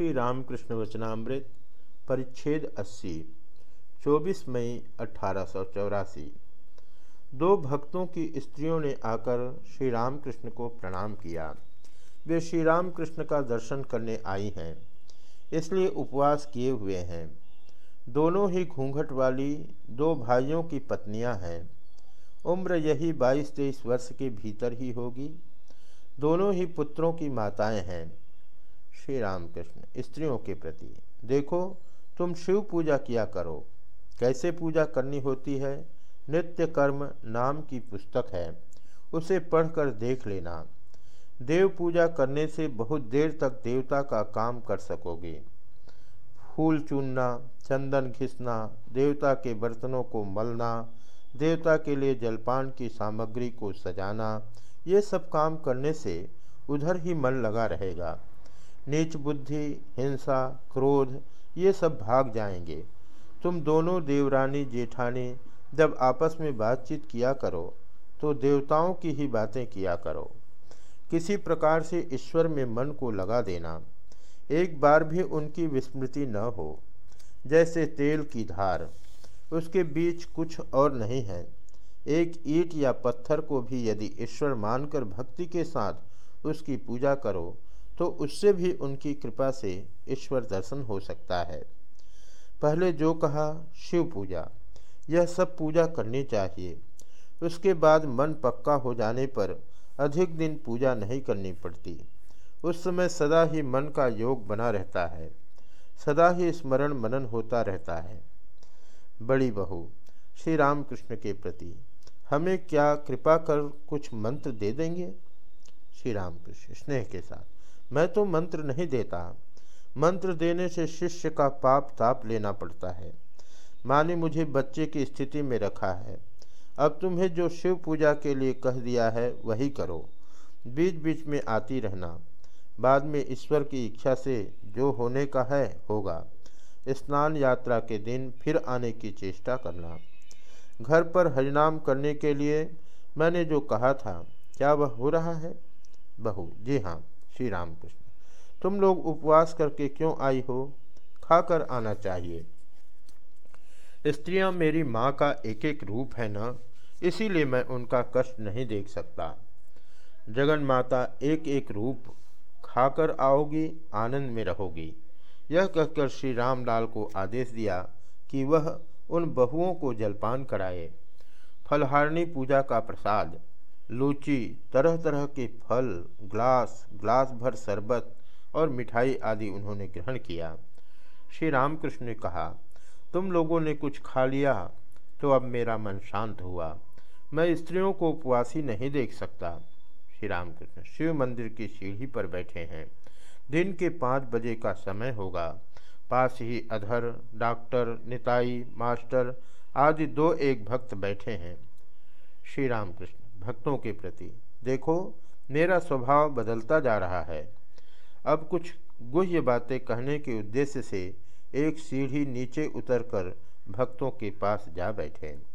श्री रामकृष्ण वचनामृत, परिच्छेद 80 24 मई अठारह दो भक्तों की स्त्रियों ने आकर श्री रामकृष्ण को प्रणाम किया। वे श्री रामकृष्ण का दर्शन करने आई हैं, इसलिए उपवास किए हुए हैं। दोनों ही घूंघट वाली दो भाइयों की पत्नियाँ हैं। उम्र यही बाईस तेईस वर्ष के भीतर ही होगी। दोनों ही पुत्रों की माताएँ हैं। श्री रामकृष्ण स्त्रियों के प्रति। देखो, तुम शिव पूजा किया करो। कैसे पूजा करनी होती है? नित्य कर्म नाम की पुस्तक है। उसे पढ़कर देख लेना। देव पूजा करने से बहुत देर तक देवता का काम कर सकोगे। फूल चुनना, चंदन घिसना, देवता के बर्तनों को मलना, देवता के लिए जलपान की सामग्री को सजाना, ये सब काम करने से उधर ही मन लगा रहेगा। नीच बुद्धि, हिंसा, क्रोध, ये सब भाग जाएँगे। तुम दोनों देवरानी जेठानी, जब आपस में बातचीत किया करो तो देवताओं की ही बातें किया करो। किसी प्रकार से ईश्वर में मन को लगा देना। एक बार भी उनकी विस्मृति न हो। जैसे तेल की धार, उसके बीच कुछ और नहीं है। एक ईट या पत्थर को भी यदि ईश्वर मानकर भक्ति के साथ उसकी पूजा करो तो उससे भी उनकी कृपा से ईश्वर दर्शन हो सकता है। पहले जो कहा, शिव पूजा। यह सब पूजा करनी चाहिए। उसके बाद मन पक्का हो जाने पर अधिक दिन पूजा नहीं करनी पड़ती। उस समय सदा ही मन का योग बना रहता है। सदा ही स्मरण मनन होता रहता है। बड़ी बहू, श्री रामकृष्ण के प्रति हमें क्या कृपा कर कुछ मंत्र दे देंगे? श्री रामकृष्ण, स्नेह के साथ। मैं तो मंत्र नहीं देता। मंत्र देने से शिष्य का पाप ताप लेना पड़ता है। माँ ने मुझे बच्चे की स्थिति में रखा है। अब तुम्हें जो शिव पूजा के लिए कह दिया है, वही करो। बीच बीच में आती रहना। बाद में ईश्वर की इच्छा से जो होने का है, होगा। स्नान यात्रा के दिन फिर आने की चेष्टा करना। घर पर हरिनाम करने के लिए मैंने जो कहा था, क्या वह हो रहा है? बहू, जी हाँ। श्री रामकृष्ण तुम लोग उपवास करके क्यों आई हो? खाकर आना चाहिए। स्त्रियाँ मेरी माँ का एक एक रूप है ना? इसीलिए मैं उनका कष्ट नहीं देख सकता। जगन माता एक एक रूप खाकर आओगी, आनंद में रहोगी। यह कहकर श्री रामलाल को आदेश दिया कि वह उन बहुओं को जलपान कराए। फलहारणी पूजा का प्रसाद लूची तरह तरह के फल, ग्लास ग्लास भर शरबत और मिठाई आदि उन्होंने ग्रहण किया। श्री रामकृष्ण ने कहा, तुम लोगों ने कुछ खा लिया तो अब मेरा मन शांत हुआ। मैं स्त्रियों को उपवासी नहीं देख सकता। श्री रामकृष्ण शिव मंदिर की सीढ़ी पर बैठे हैं। दिन के पाँच बजे का समय होगा। पास ही अधर, डॉक्टर, निताई, मास्टर आदि दो एक भक्त बैठे हैं। श्री रामकृष्ण भक्तों के प्रति। देखो, मेरा स्वभाव बदलता जा रहा है। अब कुछ गुह्य बातें कहने के उद्देश्य से एक सीढ़ी नीचे उतरकर भक्तों के पास जा बैठे।